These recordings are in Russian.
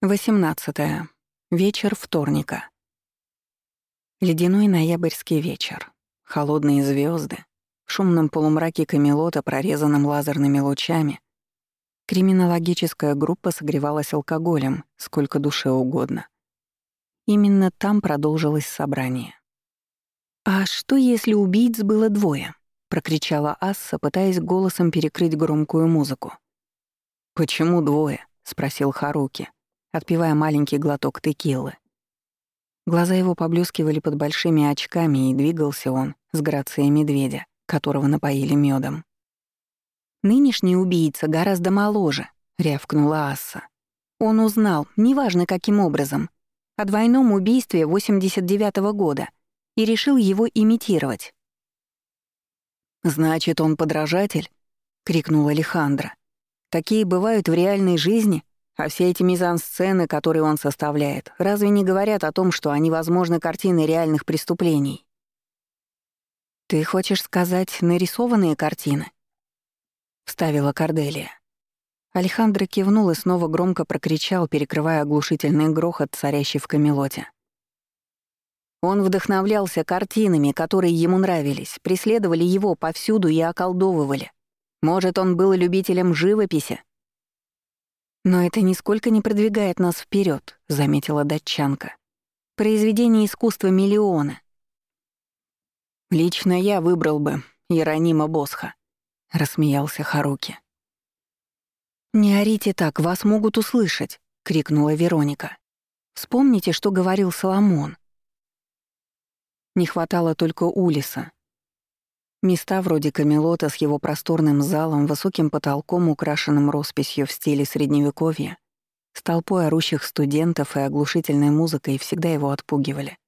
18. Вечер вторника. Ледяной ноябрьский вечер. Холодные звезды. В шумном полумраке Камелота, прорезанном лазерными лучами, криминологическая группа согревалась алкоголем, сколько душе угодно. Именно там продолжилось собрание. «А что, если убийц было двое?» — прокричала Асса, пытаясь голосом перекрыть громкую музыку. «Почему двое?» — спросил Харуки отпивая маленький глоток текилы. Глаза его поблескивали под большими очками, и двигался он с грацией медведя, которого напоили медом. «Нынешний убийца гораздо моложе», — рявкнула Асса. «Он узнал, неважно каким образом, о двойном убийстве 89-го года и решил его имитировать». «Значит, он подражатель?» — крикнула Алехандра. «Такие бывают в реальной жизни?» А все эти мизансцены, которые он составляет, разве не говорят о том, что они, возможно, картины реальных преступлений? «Ты хочешь сказать нарисованные картины?» — вставила Корделия. Алехандро кивнул и снова громко прокричал, перекрывая оглушительный грохот, царящий в Камелоте. Он вдохновлялся картинами, которые ему нравились, преследовали его повсюду и околдовывали. Может, он был любителем живописи, «Но это нисколько не продвигает нас вперед, заметила датчанка. «Произведение искусства миллиона». «Лично я выбрал бы Иеронима Босха», — рассмеялся Харуки. «Не орите так, вас могут услышать», — крикнула Вероника. «Вспомните, что говорил Соломон». Не хватало только Улиса, Места вроде Камелота с его просторным залом, высоким потолком, украшенным росписью в стиле Средневековья, с толпой орущих студентов и оглушительной музыкой всегда его отпугивали.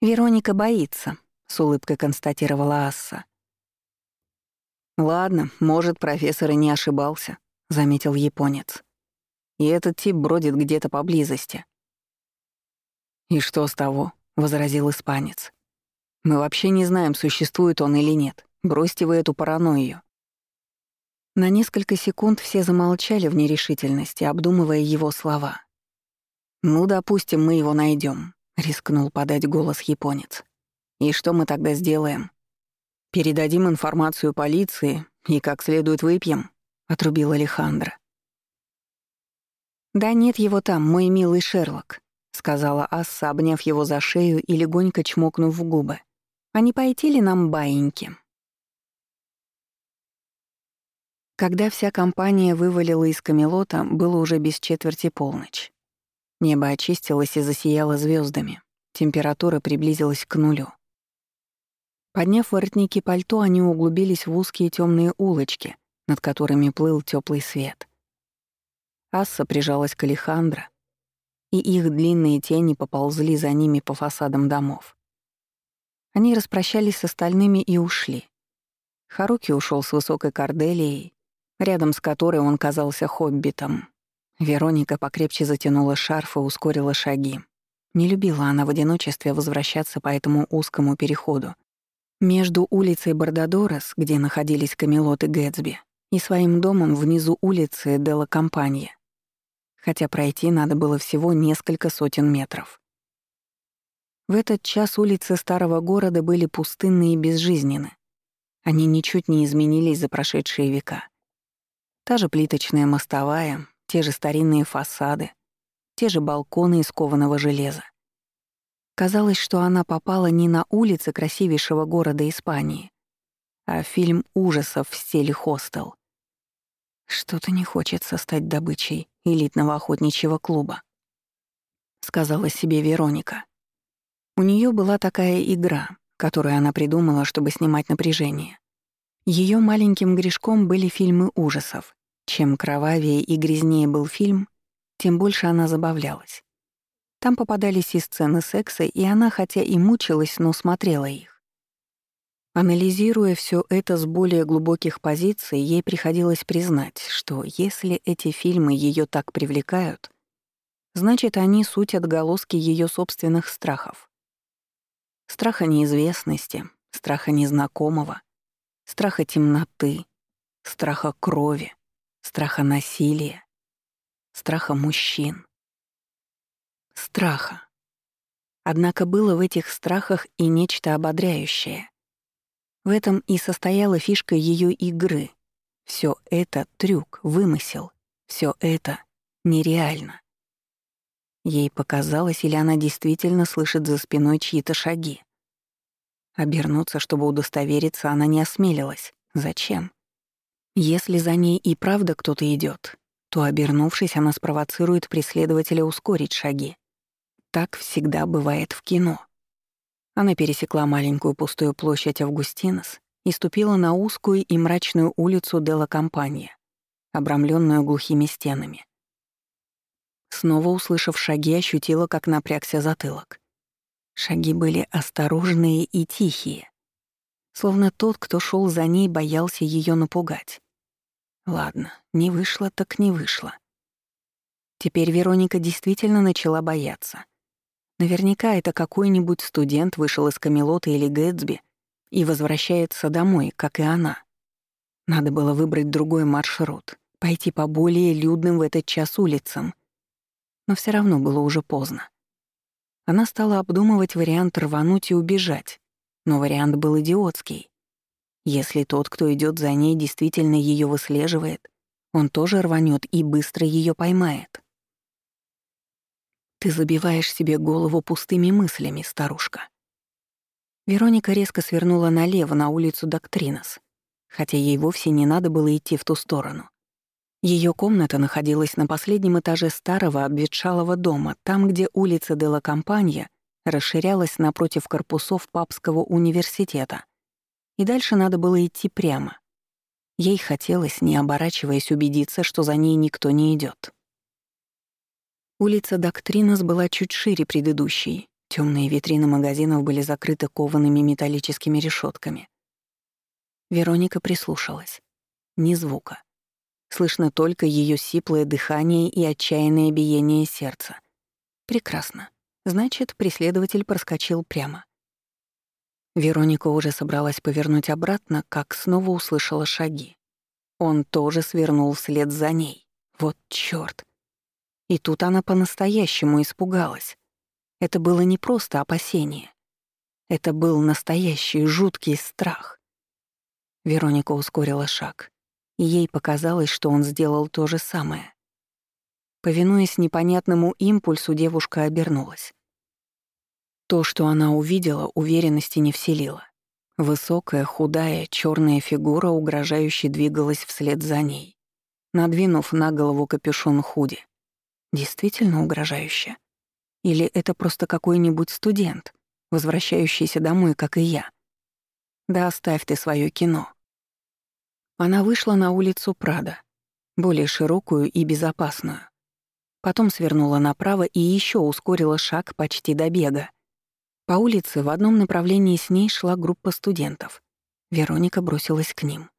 «Вероника боится», — с улыбкой констатировала Асса. «Ладно, может, профессор и не ошибался», — заметил японец. «И этот тип бродит где-то поблизости». «И что с того?» — возразил испанец. Мы вообще не знаем, существует он или нет. Бросьте вы эту паранойю». На несколько секунд все замолчали в нерешительности, обдумывая его слова. «Ну, допустим, мы его найдем, рискнул подать голос японец. «И что мы тогда сделаем? Передадим информацию полиции и как следует выпьем?» — отрубил Алехандро. «Да нет его там, мой милый Шерлок», — сказала Асса, обняв его за шею и легонько чмокнув в губы. А не пойти ли нам баиньки? Когда вся компания вывалила из Камелота, было уже без четверти полночь. Небо очистилось и засияло звездами. Температура приблизилась к нулю. Подняв воротники пальто, они углубились в узкие темные улочки, над которыми плыл теплый свет. Асса прижалась к Алехандро, и их длинные тени поползли за ними по фасадам домов. Они распрощались с остальными и ушли. Харуки ушел с высокой корделией, рядом с которой он казался хоббитом. Вероника покрепче затянула шарф и ускорила шаги. Не любила она в одиночестве возвращаться по этому узкому переходу. Между улицей Бардадорос, где находились Камелот и Гэтсби, и своим домом внизу улицы Делла Компанья. Хотя пройти надо было всего несколько сотен метров. В этот час улицы старого города были пустынны и безжизненны. Они ничуть не изменились за прошедшие века. Та же плиточная мостовая, те же старинные фасады, те же балконы из кованого железа. Казалось, что она попала не на улицы красивейшего города Испании, а в фильм ужасов в стиле хостел. «Что-то не хочется стать добычей элитного охотничьего клуба», — сказала себе Вероника. У нее была такая игра, которую она придумала, чтобы снимать напряжение. Ее маленьким грешком были фильмы ужасов. Чем кровавее и грязнее был фильм, тем больше она забавлялась. Там попадались и сцены секса, и она, хотя и мучилась, но смотрела их. Анализируя все это с более глубоких позиций, ей приходилось признать, что если эти фильмы ее так привлекают, значит, они суть отголоски ее собственных страхов. Страха неизвестности, страха незнакомого, страха темноты, страха крови, страха насилия. страха мужчин. Страха. Однако было в этих страхах и нечто ободряющее. В этом и состояла фишка ее игры. Все это — трюк, вымысел. Все это нереально. Ей показалось, или она действительно слышит за спиной чьи-то шаги. Обернуться, чтобы удостовериться, она не осмелилась. Зачем? Если за ней и правда кто-то идет, то, обернувшись, она спровоцирует преследователя ускорить шаги. Так всегда бывает в кино. Она пересекла маленькую пустую площадь Августинос и ступила на узкую и мрачную улицу Дела Компания, обрамленную глухими стенами. Снова услышав шаги, ощутила, как напрягся затылок. Шаги были осторожные и тихие, словно тот, кто шел за ней, боялся ее напугать. Ладно, не вышло так не вышло. Теперь Вероника действительно начала бояться. Наверняка это какой-нибудь студент вышел из Камелота или Гэтсби и возвращается домой, как и она. Надо было выбрать другой маршрут, пойти по более людным в этот час улицам — но все равно было уже поздно. Она стала обдумывать вариант рвануть и убежать, но вариант был идиотский. Если тот, кто идет за ней, действительно ее выслеживает, он тоже рванет и быстро ее поймает. Ты забиваешь себе голову пустыми мыслями, старушка. Вероника резко свернула налево на улицу Доктринос, хотя ей вовсе не надо было идти в ту сторону. Ее комната находилась на последнем этаже старого обветшалого дома, там, где улица Дела Компанья расширялась напротив корпусов Папского университета. И дальше надо было идти прямо. Ей хотелось, не оборачиваясь, убедиться, что за ней никто не идет. Улица Доктринос была чуть шире предыдущей. Темные витрины магазинов были закрыты коваными металлическими решетками. Вероника прислушалась. Ни звука. Слышно только ее сиплое дыхание и отчаянное биение сердца. Прекрасно. Значит, преследователь проскочил прямо. Вероника уже собралась повернуть обратно, как снова услышала шаги. Он тоже свернул вслед за ней. Вот чёрт. И тут она по-настоящему испугалась. Это было не просто опасение. Это был настоящий жуткий страх. Вероника ускорила шаг и ей показалось, что он сделал то же самое. Повинуясь непонятному импульсу, девушка обернулась. То, что она увидела, уверенности не вселило. Высокая, худая, черная фигура угрожающе двигалась вслед за ней, надвинув на голову капюшон худи. Действительно угрожающе? Или это просто какой-нибудь студент, возвращающийся домой, как и я? Да оставь ты свое кино. Она вышла на улицу Прада, более широкую и безопасную. Потом свернула направо и еще ускорила шаг почти до бега. По улице в одном направлении с ней шла группа студентов. Вероника бросилась к ним.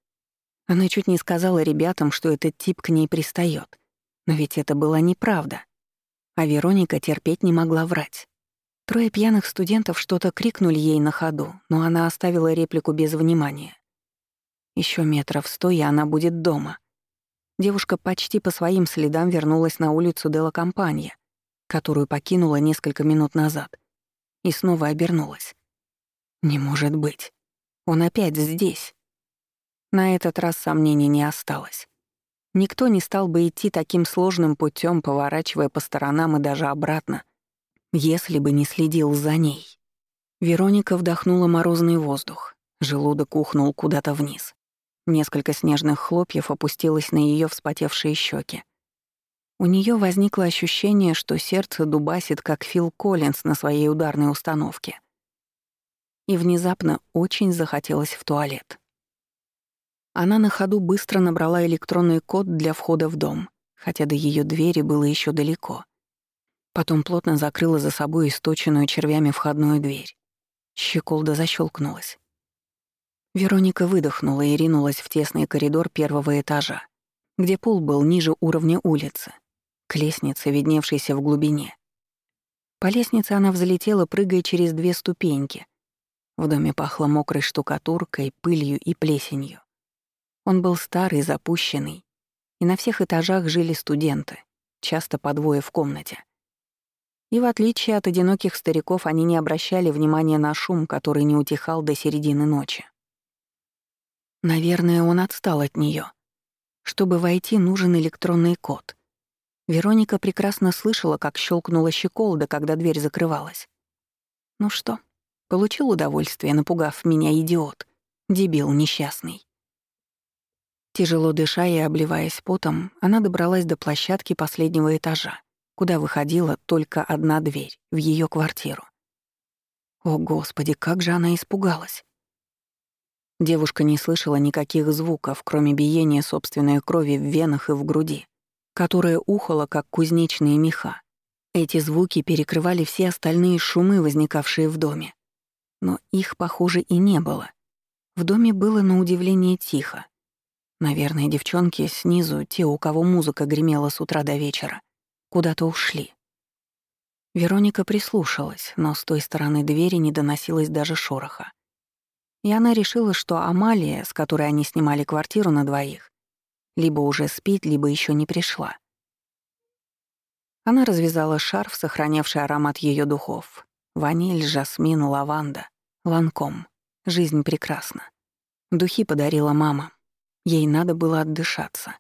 Она чуть не сказала ребятам, что этот тип к ней пристает. Но ведь это была неправда. А Вероника терпеть не могла врать. Трое пьяных студентов что-то крикнули ей на ходу, но она оставила реплику без внимания. Еще метров сто, и она будет дома. Девушка почти по своим следам вернулась на улицу Дела Компанья, которую покинула несколько минут назад, и снова обернулась. Не может быть. Он опять здесь. На этот раз сомнений не осталось. Никто не стал бы идти таким сложным путем, поворачивая по сторонам и даже обратно, если бы не следил за ней. Вероника вдохнула морозный воздух. Желудок ухнул куда-то вниз. Несколько снежных хлопьев опустилось на ее вспотевшие щеки. У нее возникло ощущение, что сердце дубасит, как Фил Коллинз на своей ударной установке. И внезапно очень захотелось в туалет. Она на ходу быстро набрала электронный код для входа в дом, хотя до ее двери было еще далеко. Потом плотно закрыла за собой источенную червями входную дверь. Щеколда защелкнулась. Вероника выдохнула и ринулась в тесный коридор первого этажа, где пол был ниже уровня улицы, к лестнице, видневшейся в глубине. По лестнице она взлетела, прыгая через две ступеньки. В доме пахло мокрой штукатуркой, пылью и плесенью. Он был старый, запущенный, и на всех этажах жили студенты, часто по двое в комнате. И в отличие от одиноких стариков, они не обращали внимания на шум, который не утихал до середины ночи. Наверное, он отстал от нее. Чтобы войти, нужен электронный код. Вероника прекрасно слышала, как щелкнула щеколда, когда дверь закрывалась. Ну что, получил удовольствие, напугав меня идиот, дебил несчастный. Тяжело дыша и обливаясь потом, она добралась до площадки последнего этажа, куда выходила только одна дверь, в ее квартиру. О, Господи, как же она испугалась. Девушка не слышала никаких звуков, кроме биения собственной крови в венах и в груди, которая ухала, как кузнечные меха. Эти звуки перекрывали все остальные шумы, возникавшие в доме. Но их, похоже, и не было. В доме было на удивление тихо. Наверное, девчонки снизу, те, у кого музыка гремела с утра до вечера, куда-то ушли. Вероника прислушалась, но с той стороны двери не доносилось даже шороха. И она решила, что Амалия, с которой они снимали квартиру на двоих, либо уже спит, либо еще не пришла. Она развязала шарф, сохранявший аромат ее духов. Ваниль, жасмин, лаванда, ланком. Жизнь прекрасна. Духи подарила мама, Ей надо было отдышаться.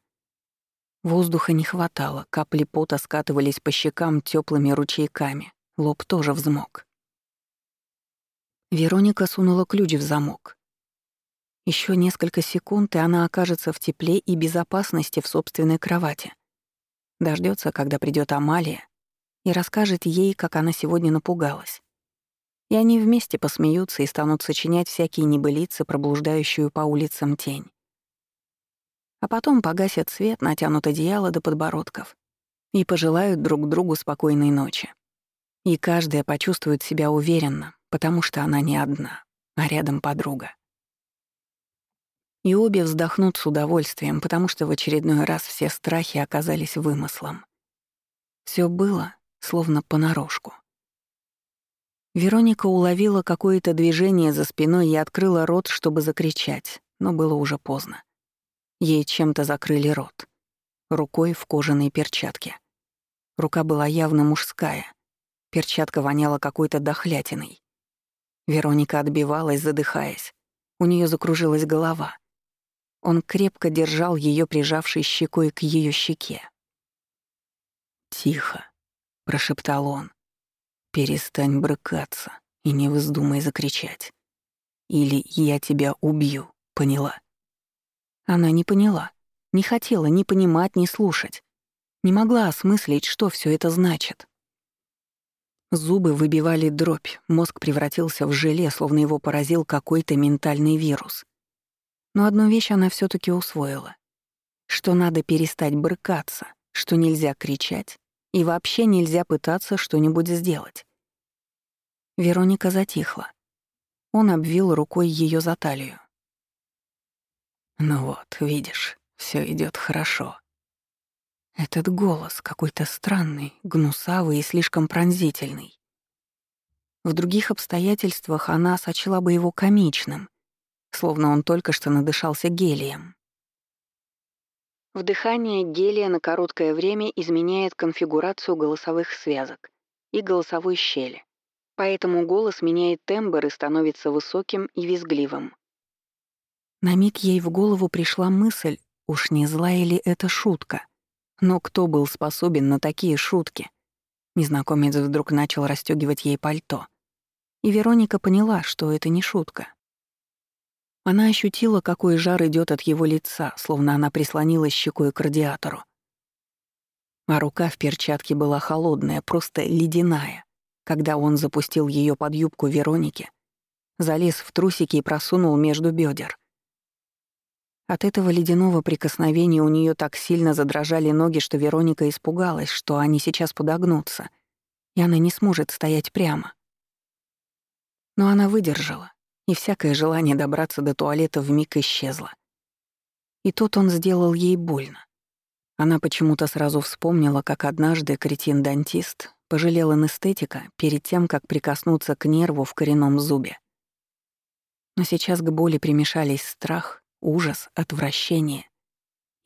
Воздуха не хватало, капли пота скатывались по щекам теплыми ручейками, лоб тоже взмок. Вероника сунула ключ в замок. Еще несколько секунд, и она окажется в тепле и безопасности в собственной кровати. Дождется, когда придет Амалия, и расскажет ей, как она сегодня напугалась. И они вместе посмеются и станут сочинять всякие небылицы, проблуждающую по улицам тень а потом погасят свет, натянут одеяло до подбородков и пожелают друг другу спокойной ночи. И каждая почувствует себя уверенно, потому что она не одна, а рядом подруга. И обе вздохнут с удовольствием, потому что в очередной раз все страхи оказались вымыслом. Все было словно понарошку. Вероника уловила какое-то движение за спиной и открыла рот, чтобы закричать, но было уже поздно. Ей чем-то закрыли рот. Рукой в кожаной перчатке. Рука была явно мужская. Перчатка воняла какой-то дохлятиной. Вероника отбивалась, задыхаясь. У нее закружилась голова. Он крепко держал ее, прижавшей щекой к ее щеке. «Тихо», — прошептал он. «Перестань брыкаться и не вздумай закричать. Или я тебя убью, поняла?» Она не поняла, не хотела ни понимать, ни слушать. Не могла осмыслить, что все это значит. Зубы выбивали дробь, мозг превратился в желе, словно его поразил какой-то ментальный вирус. Но одну вещь она все таки усвоила. Что надо перестать брыкаться, что нельзя кричать и вообще нельзя пытаться что-нибудь сделать. Вероника затихла. Он обвил рукой ее за талию. Ну вот, видишь, все идет хорошо. Этот голос какой-то странный, гнусавый и слишком пронзительный. В других обстоятельствах она сочла бы его комичным, словно он только что надышался гелием. Вдыхание гелия на короткое время изменяет конфигурацию голосовых связок и голосовой щели, поэтому голос меняет тембр и становится высоким и визгливым. На миг ей в голову пришла мысль, уж не злая ли это шутка. Но кто был способен на такие шутки? Незнакомец вдруг начал расстёгивать ей пальто. И Вероника поняла, что это не шутка. Она ощутила, какой жар идет от его лица, словно она прислонилась щекой к радиатору. А рука в перчатке была холодная, просто ледяная, когда он запустил ее под юбку Вероники, залез в трусики и просунул между бедер. От этого ледяного прикосновения у нее так сильно задрожали ноги, что Вероника испугалась, что они сейчас подогнутся, и она не сможет стоять прямо. Но она выдержала, и всякое желание добраться до туалета вмиг исчезло. И тут он сделал ей больно. Она почему-то сразу вспомнила, как однажды кретин-дантист пожалел анестетика перед тем, как прикоснуться к нерву в коренном зубе. Но сейчас к боли примешались страх ужас, отвращение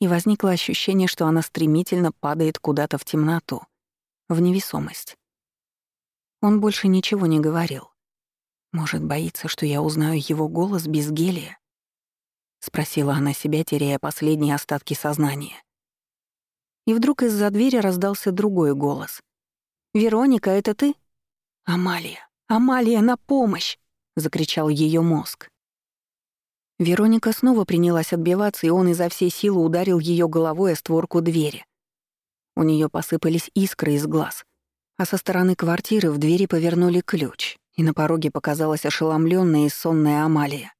и возникло ощущение, что она стремительно падает куда-то в темноту, в невесомость. Он больше ничего не говорил. Может, боится, что я узнаю его голос без гелия? Спросила она себя, теряя последние остатки сознания. И вдруг из-за двери раздался другой голос. «Вероника, это ты?» «Амалия! Амалия, на помощь!» — закричал ее мозг. Вероника снова принялась отбиваться, и он изо всей силы ударил ее головой о створку двери. У нее посыпались искры из глаз, а со стороны квартиры в двери повернули ключ, и на пороге показалась ошеломленная и сонная Амалия.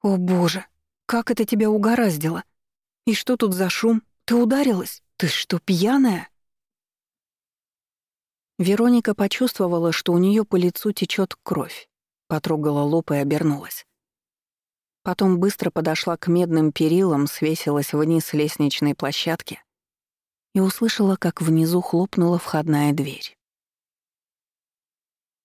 «О боже, как это тебя угораздило! И что тут за шум? Ты ударилась? Ты что, пьяная?» Вероника почувствовала, что у нее по лицу течет кровь, потрогала лоб и обернулась. Потом быстро подошла к медным перилам, свесилась вниз с лестничной площадки и услышала, как внизу хлопнула входная дверь.